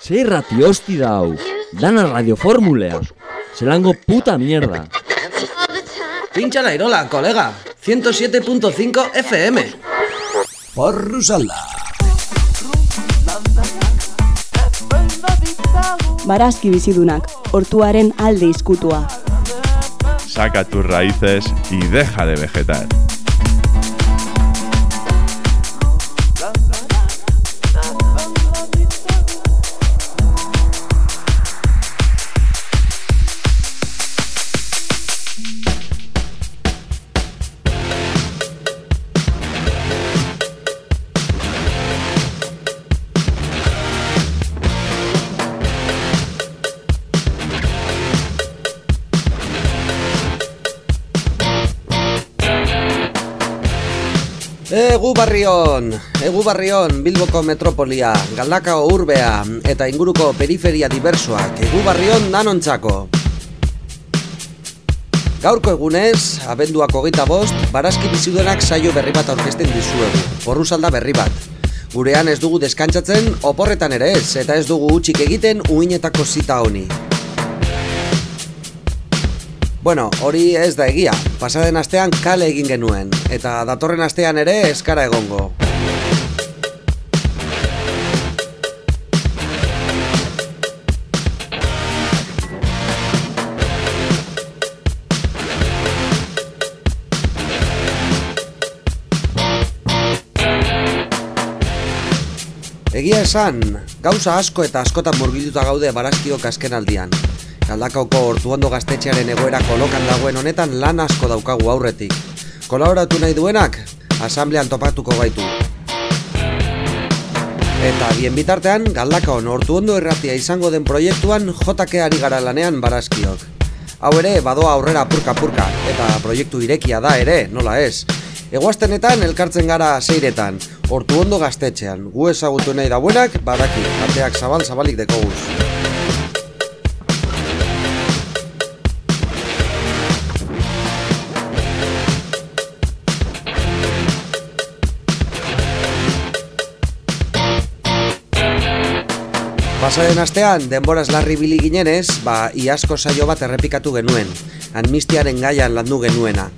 Ze irrati hosti da hau, dana radioformulea. Zelango puta mierda. Pincha la irola, colega. 107.5 FM. Porrusalda. Barazki bizidunak, hortuaren alde izkutua. Saca tus raíces y deja de vegetar. Egu barrion, egu barrion, Bilboko metropolia, Galdakao urbea eta inguruko periferia diversoak, egu barrion danontzako. Gaurko egunez, abenduak hogeita bost, barazki biziduenak saio berri bat aurkezten dizuegu, porruzalda berri bat. Gurean ez dugu deskantzatzen, oporretan ere ez, eta ez dugu utxik egiten uinetako zita honi. Bueno, hori ez da egia. Pasaden astean kale egin genuen, eta datorren astean ere eskara egongo. Egia esan, gauza asko eta askotan murgilduta gaude barazkiok azken aldian. Galdakaoko ortuondo gaztetxearen egoera kolokan dagoen honetan lan asko daukagu aurretik. Kolaboratu nahi duenak, asamblean topatuko gaitu. Eta bien bitartean, Galdakaon ortuondo erratia izango den proiektuan JK ari gara lanean barazkiok. Hau ere, badoa aurrera purka-purka, eta proiektu irekia da ere, nola ez. Egoaztenetan elkartzen gara seiretan, ortu ondo gaztetxean, gu ezagutu nahi da buenak, badaki, ateak zabal-zabalik dekoguz. Pasaren astean, denboraz larri bili ginenez, ba, iazko saio bat errepikatu genuen, amnistiaren gaian landu genuena.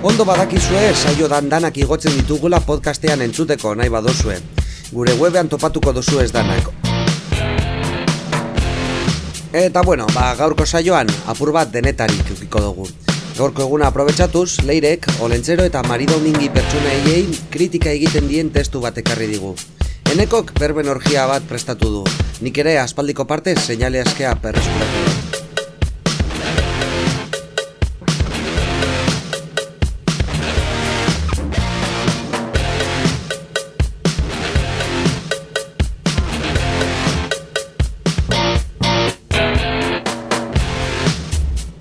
Ondo badakizue, saio dandanak igotzen ditugula podcastean entzuteko nahi badozue. Gure webean topatuko dozu ez danak. Eta bueno, ba, gaurko saioan, apur bat denetarik ukiko dugu. Gaurko eguna aprobetsatuz, leirek, olentzero eta marido mingi pertsonaiei kritika egiten dien testu bat ekarri digu. Enekok berben orgia bat prestatu du. Nik ere aspaldiko parte seinale askea perreskuratu dut.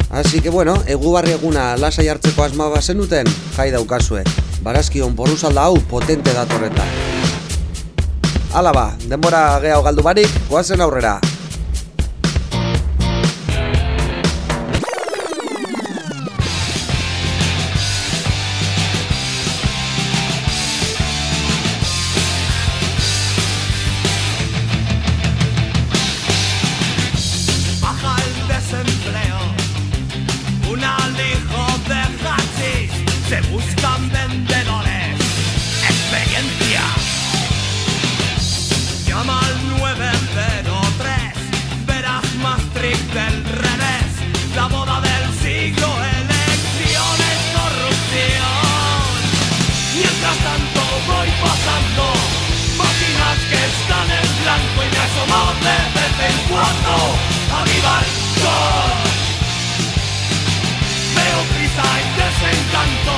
Así que bueno, egubarri eguna lasai hartzeko asma bazenuten, jai daukazue. Barazkion porruzalda hau potente datorreta. Hala ba, denbora gehiago galdu barik, goazen aurrera. Asomo de vez en cuando a mi balcón. Veo prisa y desencanto,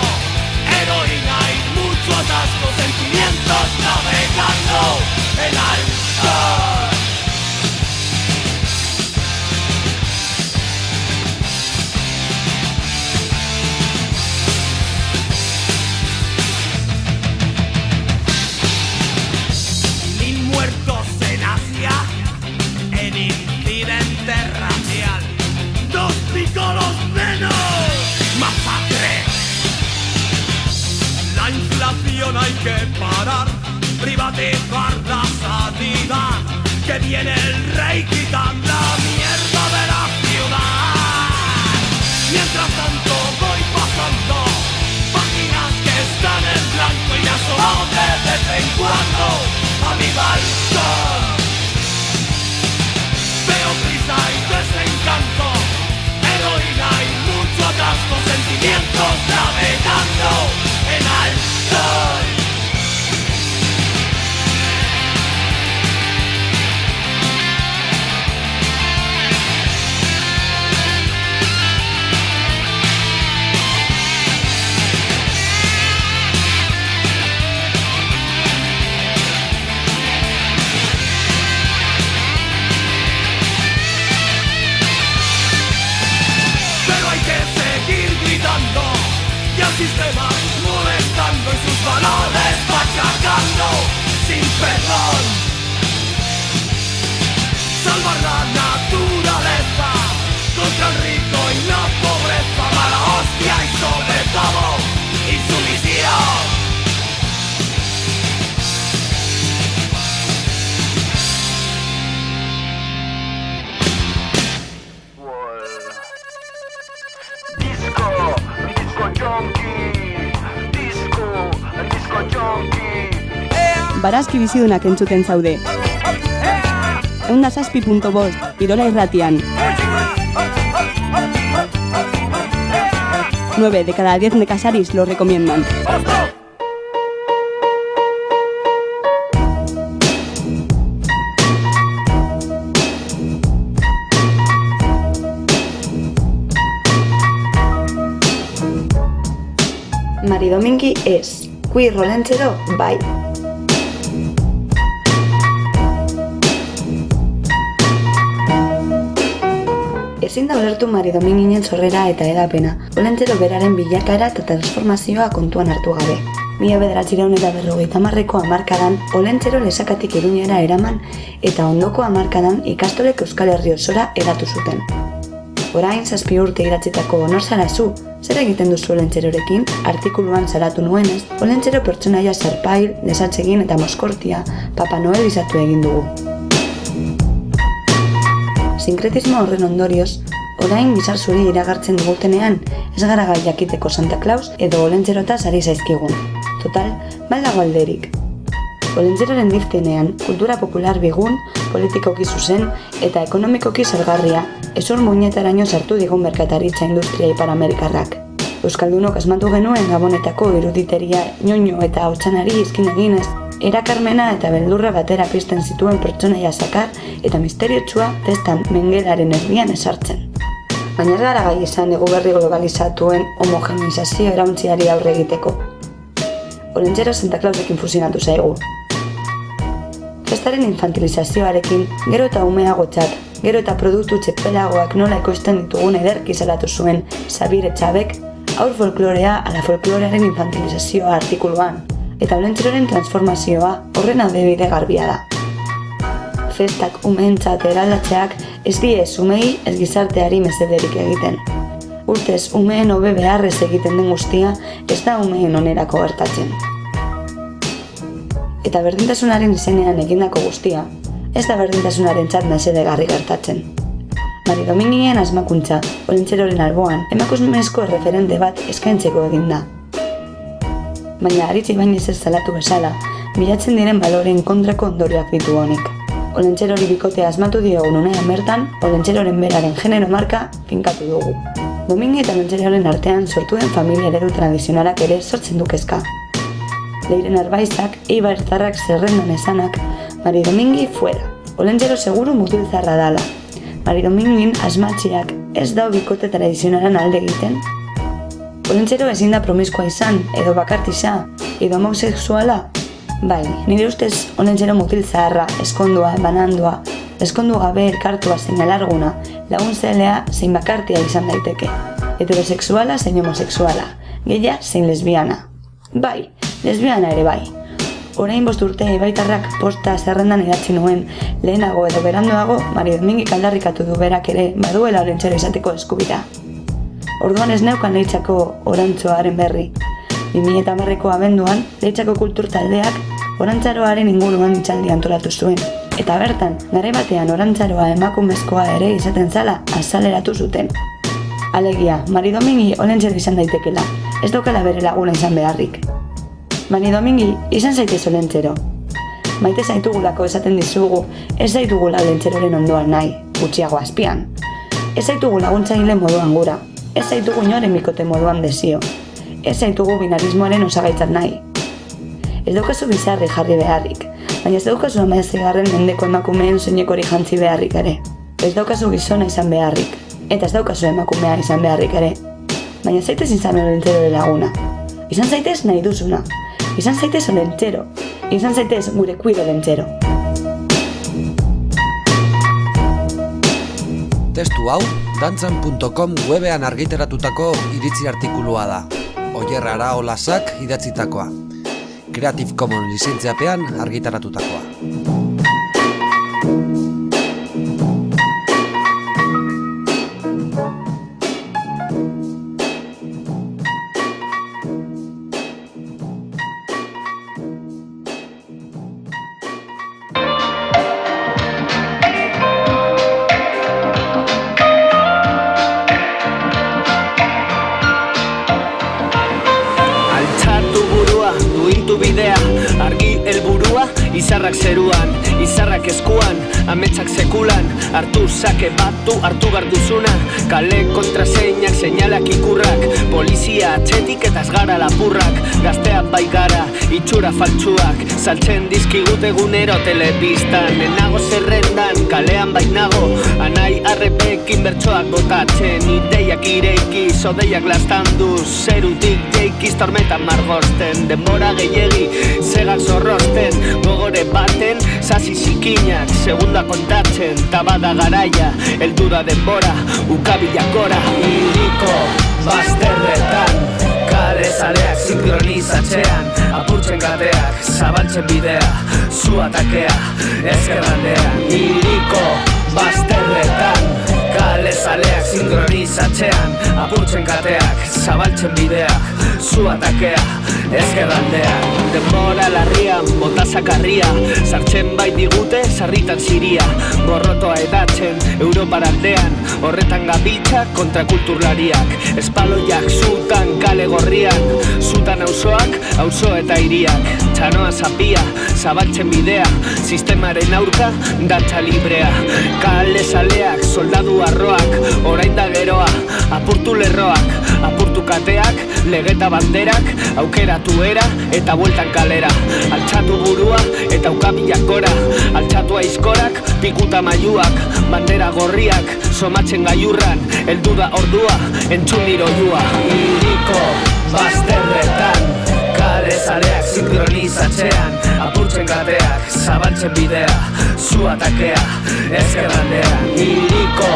heroína y mucho atasco, sentimientos navegando el alcohol. Barazki bizidunak entzuten zaude. Eunda zazpi Irola irratian. 9 de cada 10 necasaris lo recomiendan. Mari Domingi rolentzero bai. Ezin da ulertu Mari Dominginen sorrera eta edapena, olentzero beraren bilakaera eta transformazioa kontuan hartu gabe. Mila bederatzireun eta berrogeita marreko amarkadan olentzero lesakatik iruñera eraman eta ondoko amarkadan ikastolek Euskal Herri osora edatu zuten. Orain zazpi urte iratzetako honor zara zer egiten duzu olentzerorekin, artikuluan zaratu nuenez, olentzero pertsonaia zarpail, lesatzegin eta moskortia, Papa Noel izatu egin dugu. Sinkretismo horren ondorioz, orain bizar zuri iragartzen dugutenean, ez gara gai jakiteko Santa Claus edo olentzerotaz ari zaizkigun. Total, baldago alderik. Olentzeroren diftenean, kultura popular bigun, politikoki zuzen eta ekonomikoki zergarria, ezur muinetaraino sartu digun merkataritza industria ipar Amerikarrak. Euskaldunok asmatu genuen gabonetako iruditeria ñoño eta hautsanari izkin eginez, erakarmena eta beldurra batera pizten zituen pertsonaia zakar eta misteriotsua testan mengelaren erdian esartzen. Baina ez gara gai izan egu berri globalizatuen homogenizazio erauntziari aurre egiteko. Olentzero Santa Clausekin fusionatu zaigu. Festaren infantilizazioarekin, gero eta umeagotzat, gero eta produktu txepelagoak nola ekoizten ditugun ederki salatu zuen Sabire Txabek, aur folklorea ala folklorearen infantilizazioa artikuluan, eta olentzeroren transformazioa horren adibide garbia da. Festak umeentzat eraldatzeak ez die umei ez gizarteari mesederik egiten. Urtez umeen hobe beharrez egiten den guztia ez da umeen onerako gertatzen. Eta berdintasunaren izenean egindako guztia, ez da berdintasunaren txat mesedegarri gertatzen. Mari Domingien asmakuntza, olentzeroren alboan, emakumezko erreferente bat eskaintzeko egin da. Baina aritzi bainez ez zalatu bezala, bilatzen diren baloren kontrako ondorioak ditu honek. Olentzerori bikotea asmatu diogun unean bertan, olentzeroren beraren genero marka finkatu dugu. Domingi eta olentzeroren artean sortu den familia eredu tradizionalak ere sortzen du kezka. Leiren arbaizak, eibartarrak zerrendan esanak, Mari Domingi fuera. Olentzero seguru mutilzarra dala. Mari Domingin asmatziak ez dau bikote tradizionalan alde egiten. Olentzero ezin da promiskoa izan, edo bakartisa, edo homosexuala. Bai, nire ustez olentzero mutil zaharra, eskondua, banandua, eskondu gabe elkartua zein alarguna, lagun zelea zein bakartia izan daiteke. Heterosexuala zein homosexuala, geia zein lesbiana. Bai, lesbiana ere bai. Orain bost urte ibaitarrak posta zerrendan idatzi nuen, lehenago edo berandoago, Mari Domingik aldarrikatu du berak ere baduela olentzero izateko eskubida. Orduan ez neukan leitzako orantzoaren berri. 2008ko abenduan, Leitzako kultur taldeak orantzaroaren inguruan itxaldi antolatu zuen. Eta bertan, gare batean orantzaroa emakumezkoa ere izaten zala azaleratu zuten. Alegia, Mari Domingi olentzer izan daitekela, ez daukala bere laguna izan beharrik. Mari Domingi, izan zaitez olentzero. Maite zaitugulako esaten dizugu, ez zaitugula olentzeroren ondoan nahi, gutxiago azpian. Ez zaitugu laguntzaile moduan gura, ez zaitugu inoren bikote moduan desio, ez zaitugu binarismoaren osagaitzat nahi. Ez daukazu bizarri jarri beharrik, baina ez daukazu amaezigarren mendeko emakumeen soinekori jantzi beharrik ere. Ez daukazu gizona izan beharrik, eta ez daukazu emakumea izan beharrik ere. Baina zaitez izan olentzero laguna. Izan zaitez nahi duzuna. Izan zaitez olentzero. Izan zaitez gure kuido olentzero. Testu hau, dantzan.com webean argiteratutako iritzi artikulua da. Oier Araolasak idatzitakoa. Creative Commons lizentziapean argitaratutakoa. Saltzen dizkigut egunero telebistan. Enago zerrendan, kalean bainago. Anai arrepekin bertsoak botatzen Ideiak ireiki, sodeiak lastandu Zerutik jeikiz tormenta margosten Denbora gehiegi, segak zorrosten Gogore baten, sasi zikinak Segunda kontatzen, tabada garaia Eldu da denbora, ukabilak gora. Iriko, bazterretan Kale zaleak sinkronizatzean Apurtzen gateak, zabaltzen bidea Zu atakea, ezkerraldean Iriko, bazterretan Kale zaleak sinkronizatzean Apurtzen kateak, zabaltzen bideak Zu atakea, ezkerraldean Denbora larria, bota sakarria Sartzen bai digute, sarritan ziria. Gorrotoa edatzen, Europar aldean Horretan gabiltza kontra kulturlariak Espaloiak zutan kale gorrian Zutan auzoak, auzo eta hiriak Txanoa zapia, zabaltzen bidea Sistemaren aurka, dantza librea. Kale zaleak, soldadu arroak Orain da geroa, apurtu lerroak Apurtu kateak, legeta banderak Aukeratu era eta bueltan kalera. Altxatu burua eta ukabilak gora Altxatu aizkorak, pikuta maiuak Bandera gorriak, somatzen gaiurran Eldu da ordua, entzun niroiua. Iriko, bazterretan Kale zaleak sinkronizatzean Apurtzen gateak, zabaltzen bidea Zu atakea, ezkerraldean Iriko,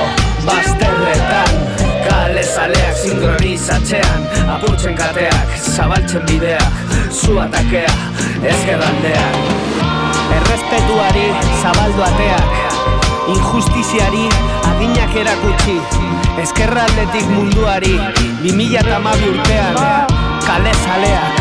bazterretan Kale zaleak sinkronizatzean Apurtzen kateak, zabaltzen bideak Zu atakea, ezkerraldean Errespetuari zabaldu ateak Injustiziari aginak erakutsi Ezkerraldetik munduari 2008 urtean Kale zaleak,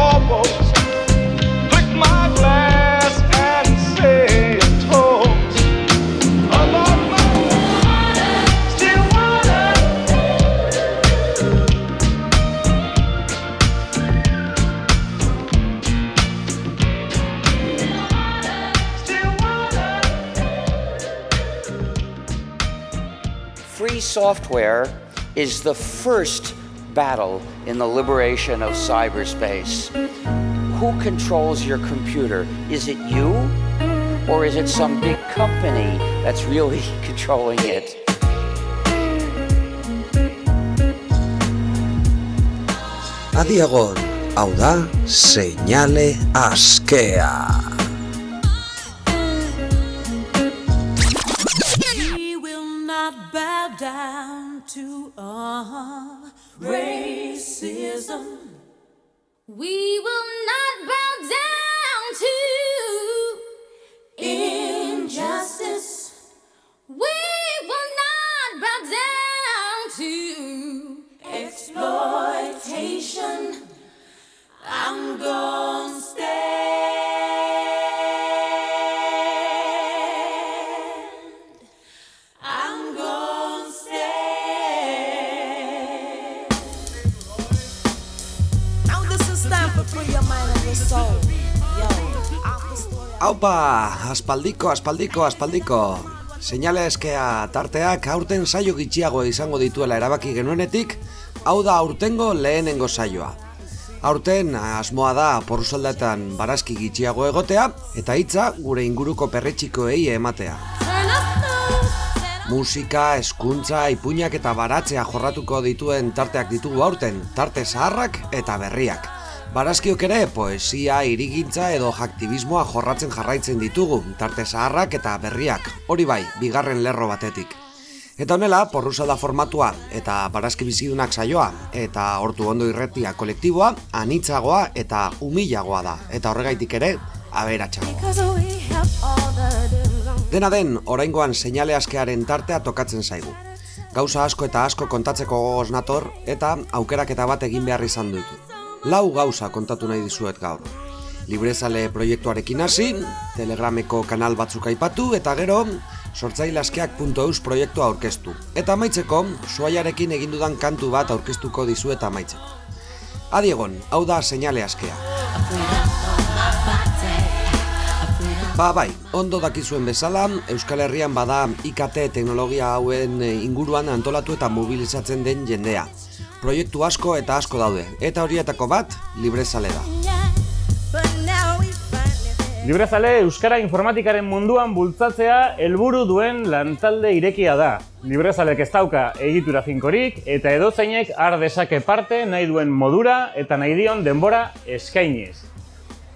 software is the first battle in the liberation of cyberspace. Who controls your computer? Is it you? Or is it some big company that's really controlling it? Adiagon, askea. To uh, racism. We will Aupa, aspaldiko, aspaldiko, aspaldiko. Seinale eskea tarteak aurten saio gitxiago izango dituela erabaki genuenetik, hau da aurtengo lehenengo saioa. Aurten asmoa da porrusaldetan barazki gitxiago egotea eta hitza gure inguruko perretxikoei ematea. Musika, eskuntza, ipuinak eta baratzea jorratuko dituen tarteak ditugu aurten, tarte zaharrak eta berriak. Barazkiok ere poesia, irigintza edo jaktibismoa jorratzen jarraitzen ditugu, tarte zaharrak eta berriak, hori bai, bigarren lerro batetik. Eta honela, porrusalda formatua eta barazki bizidunak saioa, eta hortu ondo irretia kolektiboa, anitzagoa eta umilagoa da, eta horregaitik ere, aberatsagoa. Deals. Dena den, oraingoan seinale askearen tartea tokatzen zaigu. Gauza asko eta asko kontatzeko gogoz nator eta aukeraketa bat egin behar izan dut. Lau gauza kontatu nahi dizuet gaur. Librezale proiektuarekin hasi, Telegrameko kanal batzuk aipatu eta gero sortzailaskeak.eus proiektua aurkeztu. Eta amaitzeko, suaiarekin egin dudan kantu bat aurkeztuko dizu eta amaitzeko. Adiegon, hau da seinale askea. Ba bai, ondo dakizuen bezala, Euskal Herrian bada IKT teknologia hauen eh, inguruan antolatu eta mobilizatzen den jendea. Proiektu asko eta asko daude, eta horietako bat, librezale da. Librezale Euskara informatikaren munduan bultzatzea helburu duen lantalde irekia da. Librezalek ez dauka egitura finkorik eta edozeinek har dezake parte nahi duen modura eta nahi dion denbora eskainiz.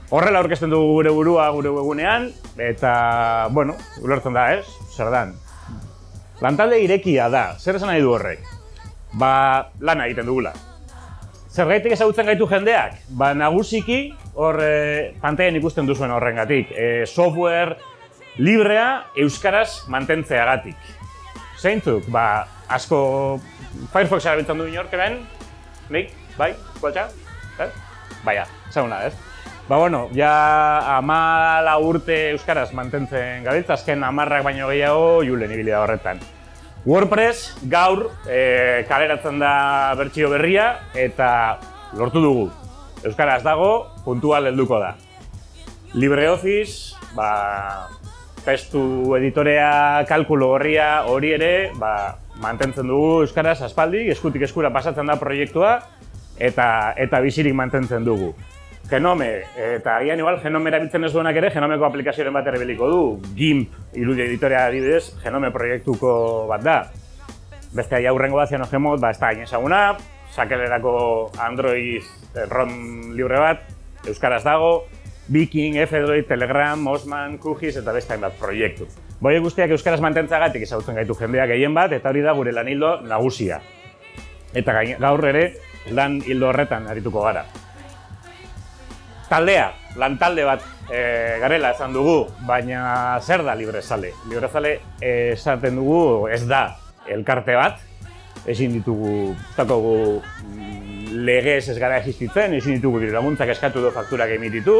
Horrela aurkezten dugu gure burua gure webgunean eta, bueno, ulertzen da, ez? Zer dan. Lantalde irekia da. Zer esan nahi du horrek? Ba, lana egiten dugula. Zergaitik ezagutzen gaitu jendeak? Ba, nagusiki hor e, pantailan ikusten duzuen horrengatik. E, software librea euskaraz mantentzeagatik. Zeintzuk? Ba, asko Firefox erabiltzen du inork hemen? Nik? Bai? Kualtza? Eh? Baina, zauna, ez? Ba, bueno, ja amala urte euskaraz mantentzen gabiltza, azken amarrak baino gehiago julen ibili da horretan. WordPress gaur e, kaleratzen da bertsio berria eta lortu dugu. Euskaraz dago, puntual helduko da. LibreOffice, ba, testu editorea, kalkulo horria hori ere, ba, mantentzen dugu euskaraz aspaldi, eskutik eskura pasatzen da proiektua eta eta bizirik mantentzen dugu. Genome, eta agian igual Genome erabiltzen ez duenak ere, Genomeko aplikazioaren bat erabiliko du. GIMP, irudi editorea adibidez, Genome proiektuko bat da. Beste aia hurrengo bat zianogemot, ba, ez da hain ezaguna, sakelerako Android eh, ROM libre bat, Euskaraz dago, Viking, F-Droid, Telegram, Osman, QGIS eta beste hainbat proiektu. Boie guztiak Euskaraz mantentzagatik ezagutzen gaitu jendea gehien bat, eta hori da gure lan hildo nagusia. Eta gaur ere, lan hildo horretan arituko gara. Taldea, lantalde bat e, garela esan dugu, baina zer da librezale? Librezale esaten dugu ez da elkarte bat, ezin ditugu, daukagu mm, legez ez gara existitzen, ezin ditugu diru laguntzak eskatu du fakturak emititu,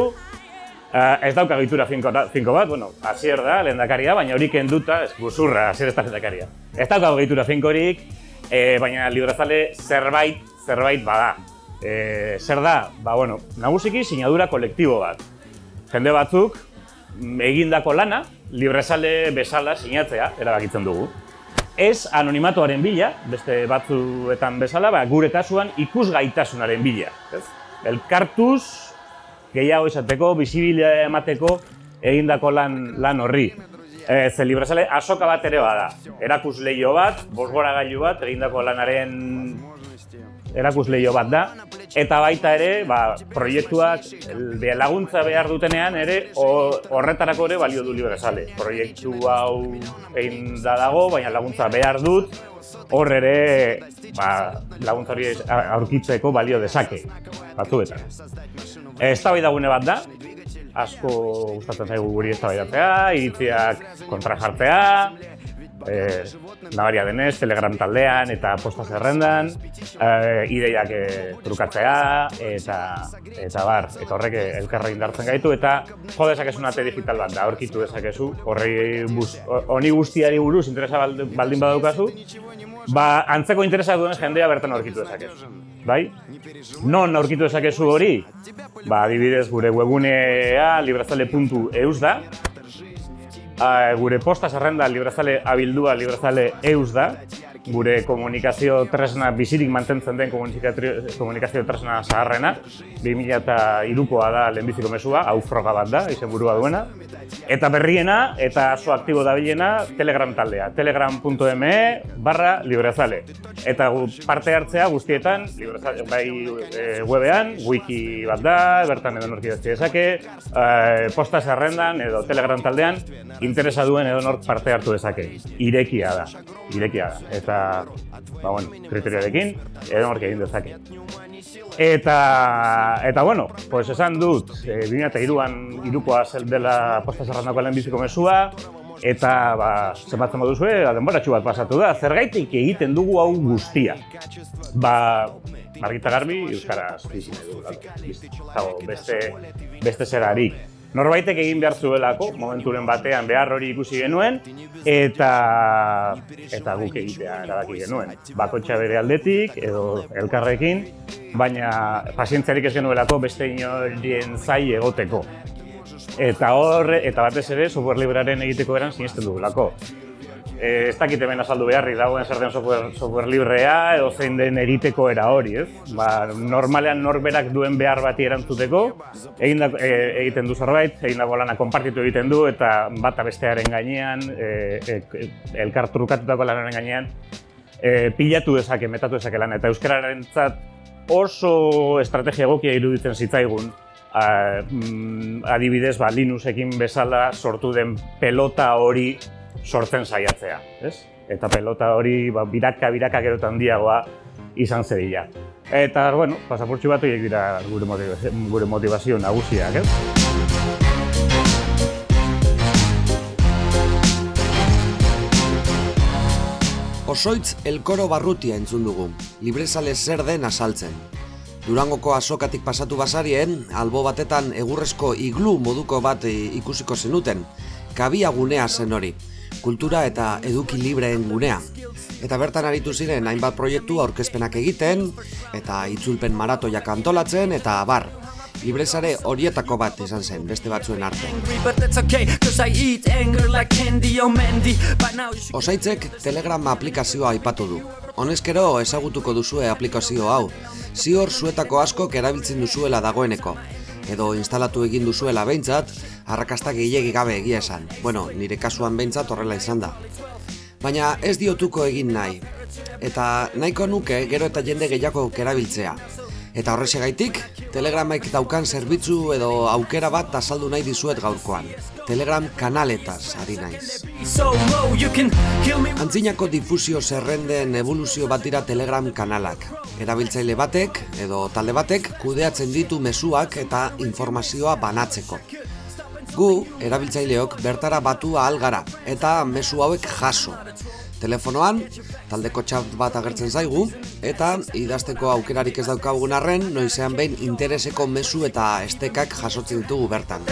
Uh, ez dauka gitura finko, finko bat, bueno, hasier da, lehendakaria, baina hori kenduta, ez guzurra, hasier ez da. Ez dauka gitura finkorik, eh, baina librezale zerbait, zerbait bada. Eh, zer da? Ba, bueno, nagusiki sinadura kolektibo bat. Jende batzuk mm, egindako lana, librezale bezala sinatzea, erabakitzen dugu. Ez anonimatoaren bila, beste batzuetan bezala, ba, gure kasuan ikusgaitasunaren bila. Ez? Elkartuz, gehiago izateko, bizibilia emateko egindako lan, lan horri. E, ze librezale asoka bat ere bada. Erakusleio bat, bosgora gailu bat, egindako lanaren erakusleio bat da. Eta baita ere, ba, proiektuak laguntza behar dutenean ere ho- horretarako ere balio du librezale. Proiektu hau egin da dago, baina laguntza behar dut, hor ere ba, laguntza hori aurkitzeko balio dezake, batzuetan. Eztabaida gune bat da, asko gustatzen zaigu guri eztabaidatzea, iritziak kontra jartzea, e, nabaria denez, telegram taldean eta posta zerrendan, e, ideiak e, trukatzea, eta, eta bar, eta horrek elkarra indartzen gaitu, eta jo dezakezu ate digital bat da, aurkitu dezakezu, horri buz, honi guztiari buruz interesa bald- baldin badaukazu, ba, antzeko interesa duen jendea bertan aurkitu dezakezu. Bai? Non aurkitu dezakezu hori? Ba, adibidez, gure webgunea librazale.eus da, gure posta zerrenda librazale abildua librazale eus da, gure komunikazio tresna bizirik mantentzen den komunikazio, tresna zaharrena, 2002koa da lehenbiziko mesua, hau froga bat da, izenburua duena. Eta berriena, eta aso aktibo dabilena, Telegram taldea, telegram.me barra librazale. Eta parte hartzea guztietan, librazale, bai e, webean, wiki bat da, bertan edo norki dezake, e, posta zerrendan edo Telegram taldean, interesa duen edo nork parte hartu dezake. Irekia da, irekia da. Eta, ba bueno, kriterioarekin, edo egin dezake. Eta, eta bueno, pues esan dut, e, 2003an irukoa zel dela posta zerrandako lehenbiziko mesua, eta ba, zenbatzen baduzue, denboratxu bat pasatu da, zergaitik egiten dugu hau guztia. Ba, margita garbi, Euskaraz bizi nahi beste, beste zerarik. Norbaitek egin behar zuelako, momenturen batean behar hori ikusi genuen, eta eta guk egitea erabaki genuen. Bakotxa bere aldetik, edo elkarrekin, baina pazientziarik ez genuelako beste inorien zai egoteko. Eta hor, eta batez ere, software librearen egiteko eran sinesten dugulako. E, ez dakit hemen azaldu beharri dagoen zer den software, software librea edo zein den eriteko era hori, ez? Ba, normalean norberak duen behar bati erantzuteko, egin da, e, egiten du zerbait, egin dago lana konpartitu egiten du, eta bata bestearen gainean, e, e, elkar trukatutako lanaren gainean, e, pilatu dezake, metatu dezake lana, eta euskararentzat oso estrategia egokia iruditzen zitzaigun, a, mm, adibidez, ba, Linuxekin bezala sortu den pelota hori sortzen saiatzea, ez? Eta pelota hori ba, biraka biraka gero handiagoa izan zedila. Eta, bueno, pasaportxu bat horiek dira gure motivazio, gure motivazio nagusiak, ez? Osoitz elkoro barrutia entzun dugu, librezale zer den asaltzen. Durangoko azokatik pasatu bazarien, albo batetan egurrezko iglu moduko bat ikusiko zenuten, kabia gunea zen hori, kultura eta eduki libreen gunea. Eta bertan aritu ziren hainbat proiektu aurkezpenak egiten, eta itzulpen maratoiak antolatzen, eta bar, librezare horietako bat izan zen, beste batzuen should Osaitzek Telegram aplikazioa aipatu du. Honezkero ezagutuko duzue aplikazio hau. Zior zuetako askok erabiltzen duzuela dagoeneko. Edo instalatu egin duzuela behintzat, arrakasta gehiegi gabe egia esan. Bueno, nire kasuan behintzat horrela izan da. Baina ez diotuko egin nahi. Eta nahiko nuke gero eta jende gehiago erabiltzea. Eta horrexegaitik, Telegramek daukan zerbitzu edo aukera bat azaldu nahi dizuet gaurkoan. Telegram kanaletaz ari naiz. Antzinako difusio zerrenden evoluzio bat dira Telegram kanalak. Erabiltzaile batek edo talde batek kudeatzen ditu mezuak eta informazioa banatzeko. Gu, erabiltzaileok, bertara batu ahal gara eta mezu hauek jaso. Telefonoan, taldeko txat bat agertzen zaigu, eta idazteko aukerarik ez daukagun arren, noizean behin intereseko mezu eta estekak jasotzen ditugu bertan.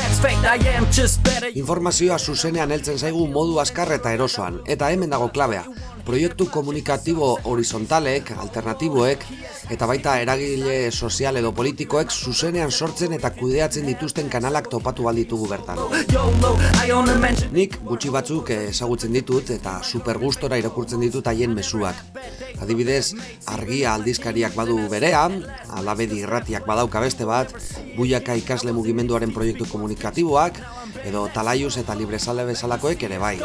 Informazioa zuzenean heltzen zaigu modu azkar eta erosoan, eta hemen dago klabea. Proiektu komunikatibo horizontalek, alternatiboek, eta baita eragile sozial edo politikoek zuzenean sortzen eta kudeatzen dituzten kanalak topatu ditugu bertan. Nik gutxi batzuk ezagutzen ditut eta super gustora irakurtzen ditut haien mezuak. Adibidez, argia aldizkariak badu berean, alabedi irratiak badauka beste bat, buiaka ikasle mugimenduaren proiektu komunikatiboak, edo talaius eta librezale bezalakoek ere bai.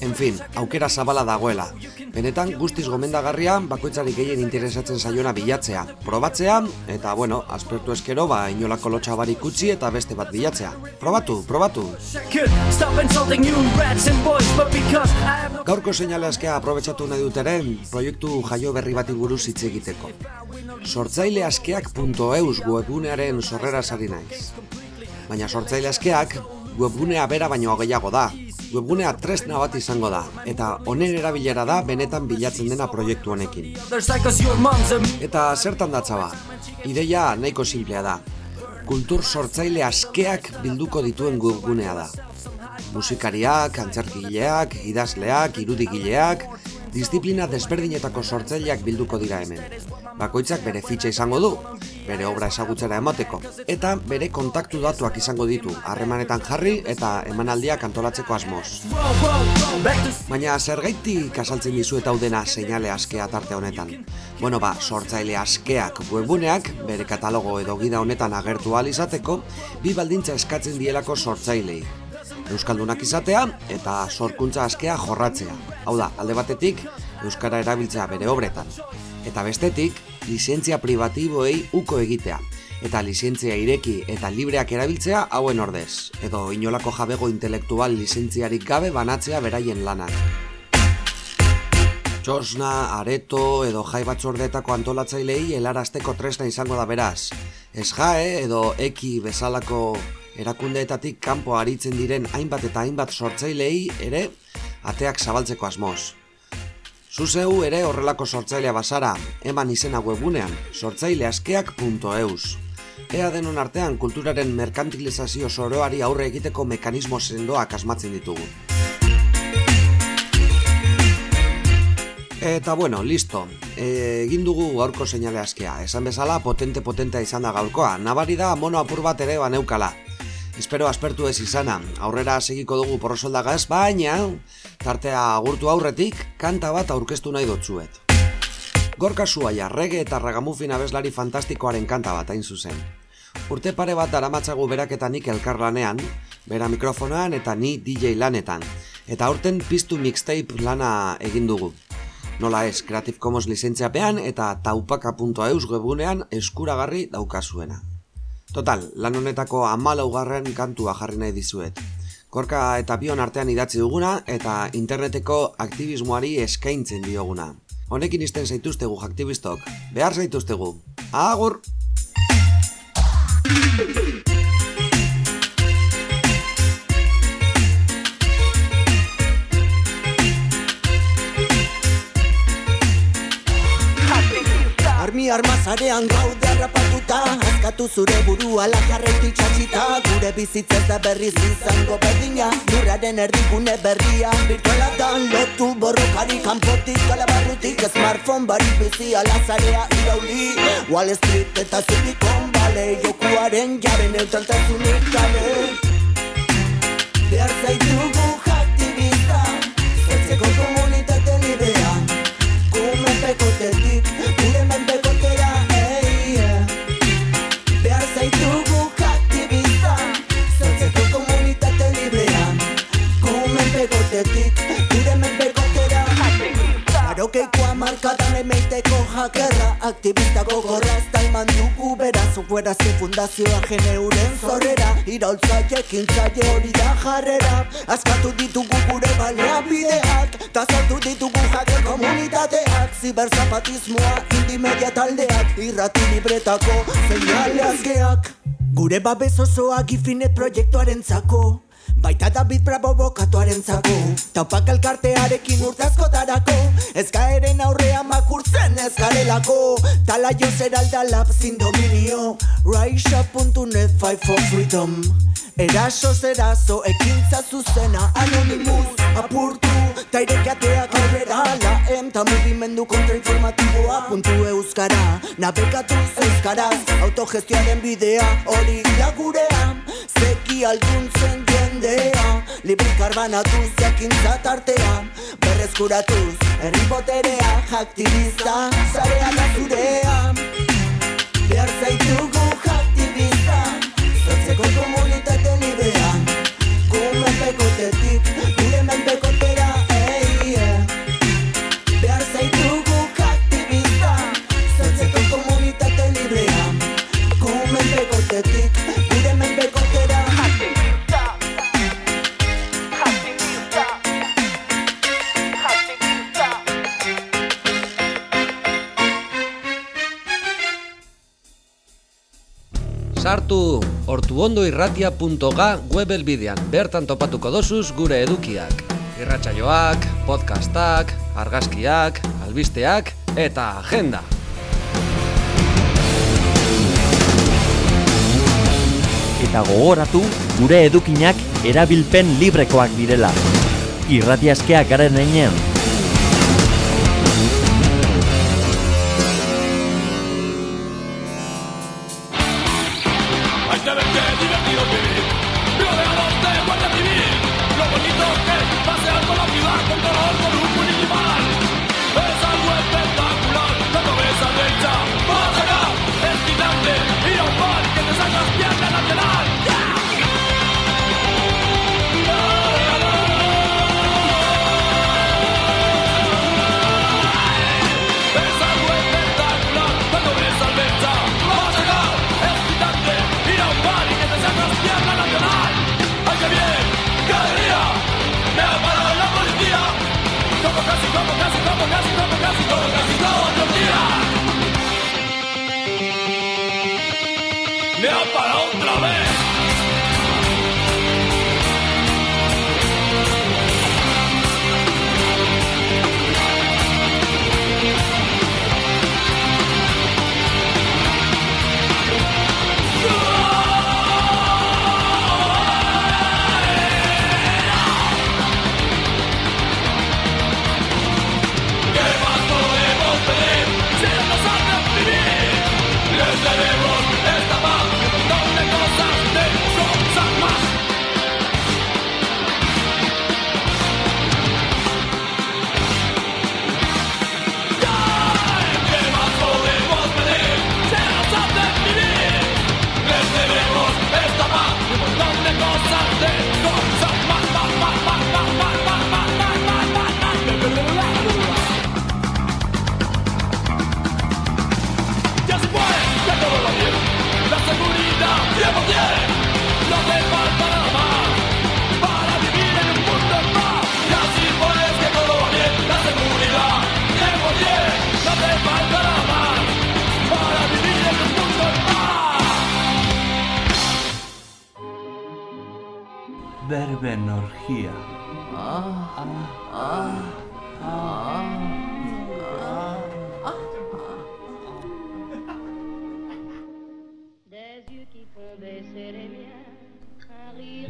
En fin, aukera zabala dagoela. Benetan guztiz gomendagarria bakoitzari gehien interesatzen zaiona bilatzea. Probatzea, eta bueno, aspertu eskero, ba, inolako lotxabarik utzi eta beste bat bilatzea. Probatu, probatu! Gaurko seinale askea aprobetsatu nahi duteren, proiektu jaio berri bati buruz hitz egiteko. Sortzaile askeak.eus webgunearen sorrera sari naiz. Baina sortzaile askeak webgunea bera baino gehiago da. Webgunea tresna bat izango da, eta honen erabilera da benetan bilatzen dena proiektu honekin. Eta zertan datza ba? Ideia nahiko simplea da. Kultur sortzaile askeak bilduko dituen webgunea da. Musikariak, antzerkigileak, idazleak, irudigileak, disiplina desberdinetako sortzaileak bilduko dira hemen. Bakoitzak bere fitxa izango du, bere obra ezagutzera emateko, eta bere kontaktu datuak izango ditu, harremanetan jarri eta emanaldiak antolatzeko asmoz. Baina zergaitik asaltzen dizu eta dena seinale askea tarte honetan. Bueno ba, sortzaile askeak webguneak, bere katalogo edo gida honetan agertu ahal izateko, bi baldintza eskatzen dielako sortzailei. Euskaldunak izatea eta sorkuntza askea jorratzea. Hau da, alde batetik, Euskara erabiltzea bere obretan. Eta bestetik, lizentzia privatiboei uko egitea. Eta lizentzia ireki eta libreak erabiltzea hauen ordez. Edo inolako jabego intelektual lizentziarik gabe banatzea beraien lanak. Txosna, areto edo jai batzordetako antolatzailei helarazteko tresna izango da beraz. Ez jae edo eki bezalako erakundeetatik kanpo aritzen diren hainbat eta hainbat sortzailei ere ateak zabaltzeko asmoz. Zuzeu ere horrelako sortzailea bazara, eman izena webgunean, sortzaileaskeak.eus. Ea denon artean kulturaren merkantilizazio soroari aurre egiteko mekanismo sendoak asmatzen ditugu. Eta bueno, listo. E, egin dugu gaurko seinale askea. Esan bezala potente potentea izan da gaurkoa. Nabari da mono apur bat ere baneukala. Espero aspertu ez izana. Aurrera segiko dugu porrosoldagaz, baina tartea agurtu aurretik kanta bat aurkeztu nahi dotzuet. Gorka Suaia, rege eta ragamufin abeslari fantastikoaren kanta bat hain zuzen. Urte pare bat daramatzagu berak eta nik elkarlanean, bera mikrofonoan eta ni DJ lanetan. Eta aurten piztu mixtape lana egin dugu. Nola ez, Creative Commons lizentziapean eta taupaka.eus webunean eskuragarri daukazuena. Total, lan honetako amalaugarren kantua jarri nahi dizuet. Korka eta bion artean idatzi duguna eta interneteko aktivismoari eskaintzen dioguna. Honekin izten zaituztegu aktivistok. Behar zaituztegu. Agur! Armi armazarean gaude harrapatuta Azkatu zure burua lakarretu itxatxita Gure bizitza ez da berriz izango berdina Lurraren erdigune berria. Virtuala da lotu borrokari kanpotik Kalabarrutik smartphone bari bizi alazarea irauli. Wall Street eta Silicon Valley Jokuaren jabe neutraltasunik gabe. Behar zaitugu aktivista Zertzeko Arokeikoa markadan emeiteko jakerra. Aktivista gogorra ez da eman dugu beraz Fuera zen fundazioa geneuren zorrera. Iraultzaile kintzaile hori da jarrera. Azkatu ditugu gure baleabideak Ta sartu ditugu jake komunitateak. Ziberzapatismoa, indimedia taldeak Irrati libretako seinale azkeak Gure babes osoa gifinet proiektuaren zako Baita David Bravo bokatuaren zako Taupak elkartearekin urtazkotarako Ezkaeren aurrean makurtzen ez garelako. Tala jo zeralda lab sin dominio. Raisha.net fight for freedom Eraso zerazo ekintza zuzena Anonymous apurtu Tairekeateak aurrera La emta mugimendu kontrainformatiboa Puntu euskara Nabekatuz euskaraz Autogestioaren bidea Hori da gurea Zeki alduntzen jendea Librik banatuz jakintza tartea Berreskuratuz herri boterea Aktivista zarea da zurea Behar zaitugu aktivista Zortzeko komunitate Sartu ortuondoirratia.ga web bertan topatuko dosuz gure edukiak. Irratsaioak, podcastak, argazkiak, albisteak eta agenda. Eta gogoratu gure edukinak erabilpen librekoak direla. Irratiaskeak garen einean.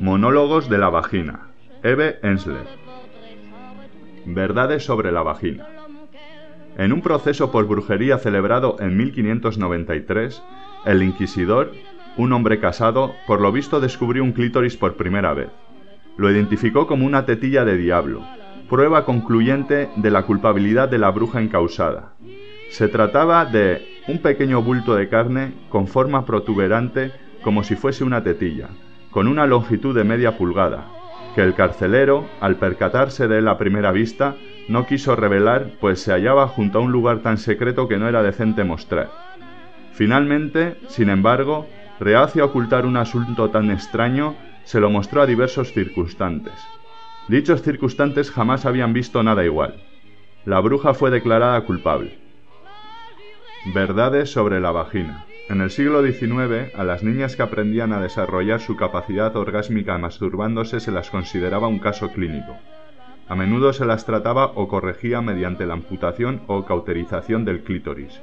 Monólogos de la vagina. Eve Ensler. Verdades sobre la vagina. En un proceso por brujería celebrado en 1593, el inquisidor, un hombre casado, por lo visto descubrió un clítoris por primera vez. Lo identificó como una tetilla de diablo, prueba concluyente de la culpabilidad de la bruja encausada. Se trataba de un pequeño bulto de carne con forma protuberante como si fuese una tetilla, con una longitud de media pulgada, que el carcelero, al percatarse de él a primera vista, no quiso revelar, pues se hallaba junto a un lugar tan secreto que no era decente mostrar. Finalmente, sin embargo, reacio a ocultar un asunto tan extraño, se lo mostró a diversos circunstantes. Dichos circunstantes jamás habían visto nada igual. La bruja fue declarada culpable. Verdades sobre la vagina. En el siglo XIX, a las niñas que aprendían a desarrollar su capacidad orgásmica masturbándose se las consideraba un caso clínico. A menudo se las trataba o corregía mediante la amputación o cauterización del clítoris,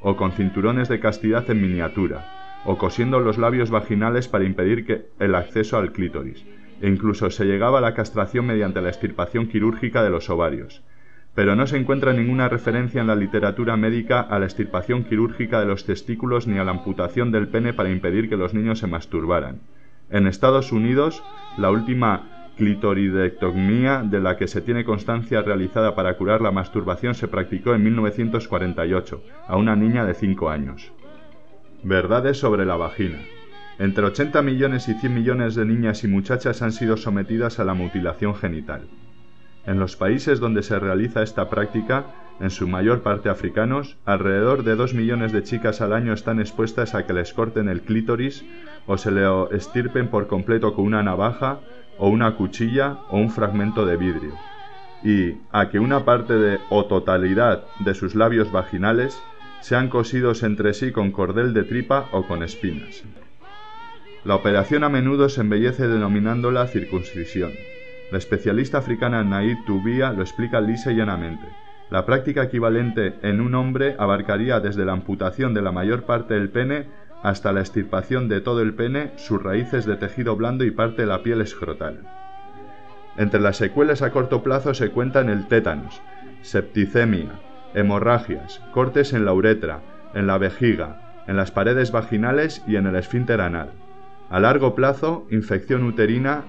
o con cinturones de castidad en miniatura, o cosiendo los labios vaginales para impedir el acceso al clítoris, e incluso se llegaba a la castración mediante la extirpación quirúrgica de los ovarios. Pero no se encuentra ninguna referencia en la literatura médica a la extirpación quirúrgica de los testículos ni a la amputación del pene para impedir que los niños se masturbaran. En Estados Unidos, la última clitoridectomía de la que se tiene constancia realizada para curar la masturbación se practicó en 1948 a una niña de 5 años. Verdades sobre la vagina. Entre 80 millones y 100 millones de niñas y muchachas han sido sometidas a la mutilación genital. En los países donde se realiza esta práctica, en su mayor parte africanos, alrededor de 2 millones de chicas al año están expuestas a que les corten el clítoris o se le estirpen por completo con una navaja o una cuchilla o un fragmento de vidrio, y a que una parte de o totalidad de sus labios vaginales sean cosidos entre sí con cordel de tripa o con espinas. La operación a menudo se embellece denominándola circuncisión. La especialista africana Nair Tubia lo explica lisa y llanamente. La práctica equivalente en un hombre abarcaría desde la amputación de la mayor parte del pene hasta la extirpación de todo el pene, sus raíces de tejido blando y parte de la piel escrotal. Entre las secuelas a corto plazo se cuentan el tétanos, septicemia, hemorragias, cortes en la uretra, en la vejiga, en las paredes vaginales y en el esfínter anal. A largo plazo, infección uterina,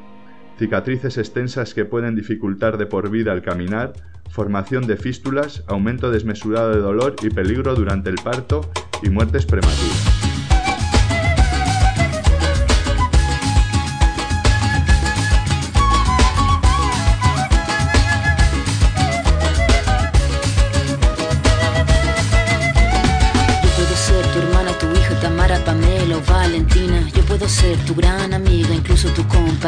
cicatrices extensas que pueden dificultar de por vida el caminar, formación de fístulas, aumento desmesurado de dolor y peligro durante el parto y muertes prematuras.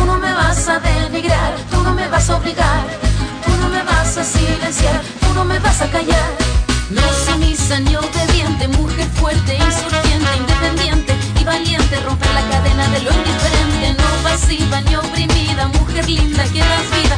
tú no me vas a denigrar, tú no me vas a obligar, tú no me vas a silenciar, tú no me vas a callar. No sumisa ni obediente, mujer fuerte, insurgente, independiente y valiente, romper la cadena de lo indiferente, no pasiva ni oprimida, mujer linda que das vida,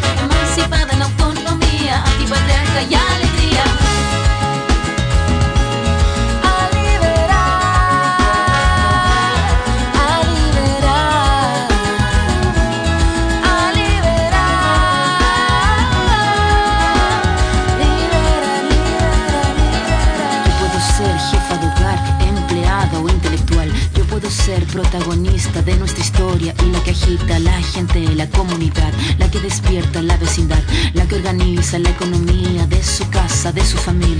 despierta la vecindad, la que organiza la economía de su casa, de su familia.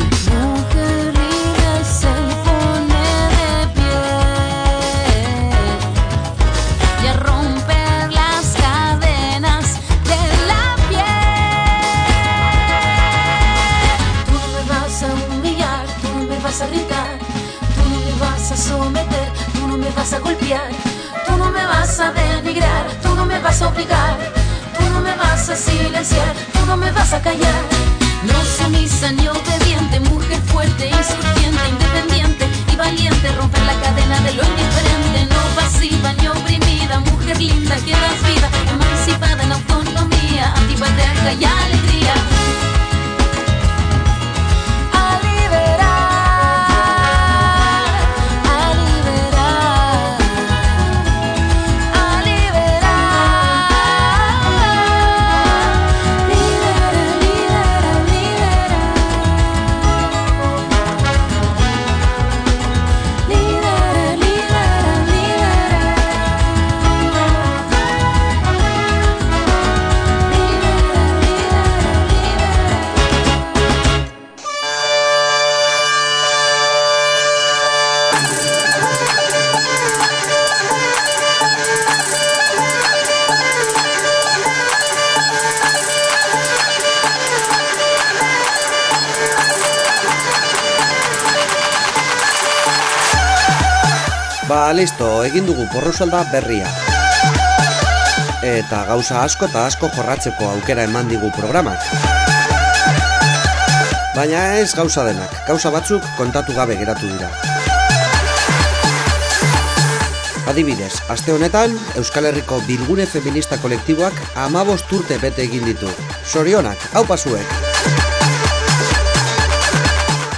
Listo, egin dugu porrusalda berria. Eta gauza asko eta asko jorratzeko aukera eman digu programak. Baina ez gauza denak, gauza batzuk kontatu gabe geratu dira. Adibidez, aste honetan, Euskal Herriko Bilgune Feminista kolektiboak amabost urte bete egin ditu. Sorionak, hau pasuek!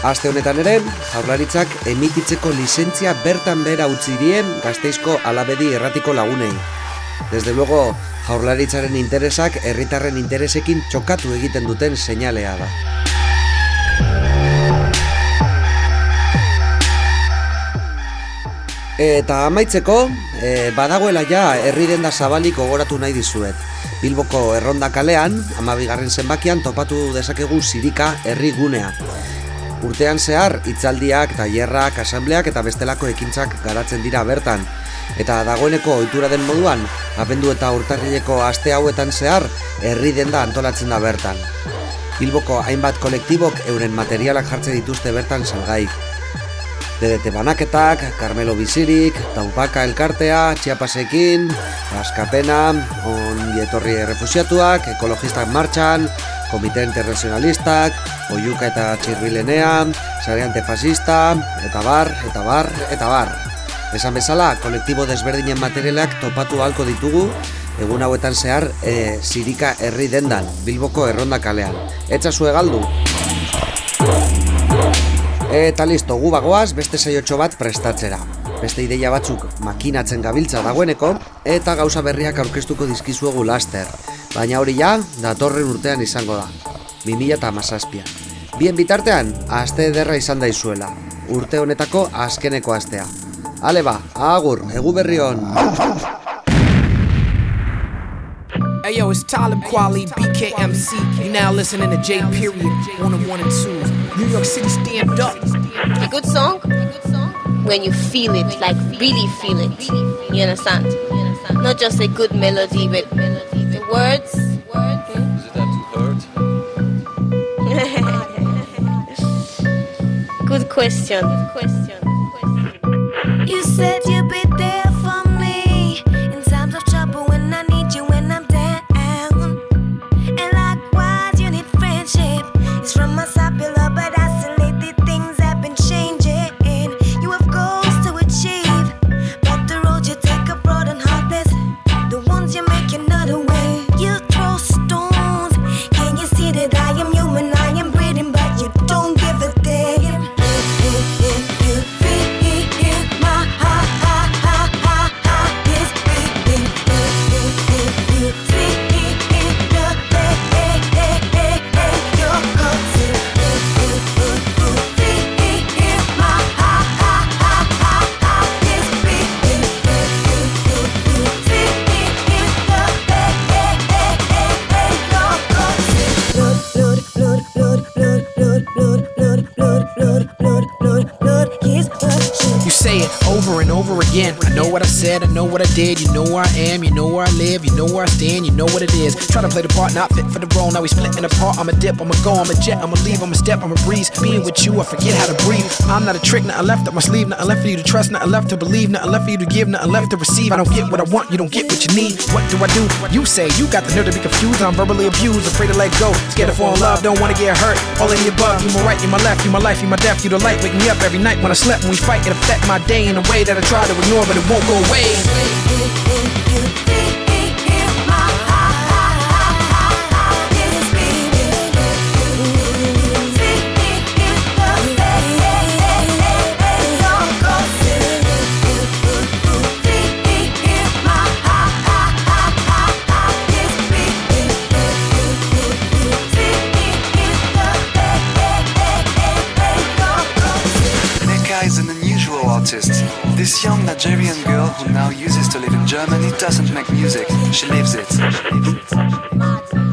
Aste honetan ere, jaurlaritzak emititzeko lizentzia bertan bera utzi dien gazteizko alabedi erratiko lagunei. Desde luego, jaurlaritzaren interesak herritarren interesekin txokatu egiten duten seinalea da. Eta amaitzeko, e, badagoela ja herri denda zabalik gogoratu nahi dizuet. Bilboko erronda kalean, amabigarren zenbakian topatu dezakegu zirika herri gunea. Urtean zehar, hitzaldiak, tailerrak, asambleak eta bestelako ekintzak garatzen dira bertan. Eta dagoeneko ohitura den moduan, abendu eta urtarrileko aste hauetan zehar, herri denda antolatzen da bertan. Bilboko hainbat kolektibok euren materialak jartze dituzte bertan salgai. DDT banaketak, Carmelo Bizirik, Taupaka elkartea, Txiapasekin, Askapena, ongi etorri errefusiatuak, ekologistak martxan, Komite Internacionalistak, Oiuka eta Txirbilenea, Sareante Fasista, eta bar, eta bar, eta bar. Esan bezala, kolektibo desberdinen materialak topatu halko ditugu, egun hauetan zehar e, Sirika herri dendan, Bilboko erronda kalean. Etza zue galdu! Eta listo, gu bagoaz beste saiotxo bat prestatzera. Beste ideia batzuk makinatzen gabiltza dagoeneko, eta gauza berriak aurkeztuko dizkizuegu laster. Baina hori ja, datorren urtean izango da. 2000 eta amazazpia. Bien bitartean, aste ederra izan da izuela. Urte honetako azkeneko astea. Ale ba, agur, egu berri hon. Hey yo, it's Talib Kweli, BKMC. You now listening to J Period, one and one and two. New York City stand up. A good song when you feel it, like really feel it. You understand? Not just a good melody, but the words. Good question. You said you'd be corporation again. I know what I said, I know what I did. You know where I am, you know where I live, you know where I stand, you know what it is. Try to play the part, not fit for the role. Now we splitting apart. I'm a dip, I'm a go, I'm a jet, I'm a leave, I'm a step, I'm a breeze. Being with you, I forget how to breathe. I'm not a trick, nothing left up my sleeve, nothing left for you to trust, nothing left to believe, nothing left for you to give, nothing left to receive. I don't get what I want, you don't get what you need. What do I do? You say you got the nerve to be confused. I'm verbally abused, afraid to let go, scared to fall in love, don't wanna get hurt. All in the above, you my right, you my left, you my life, you my death, you the light. Wake me up every night when I slept, when we fight, it affect my day in a way that I try to ignore, but it won't go away. Young Nigerian girl who now uses to live in Germany doesn't make music, she lives it.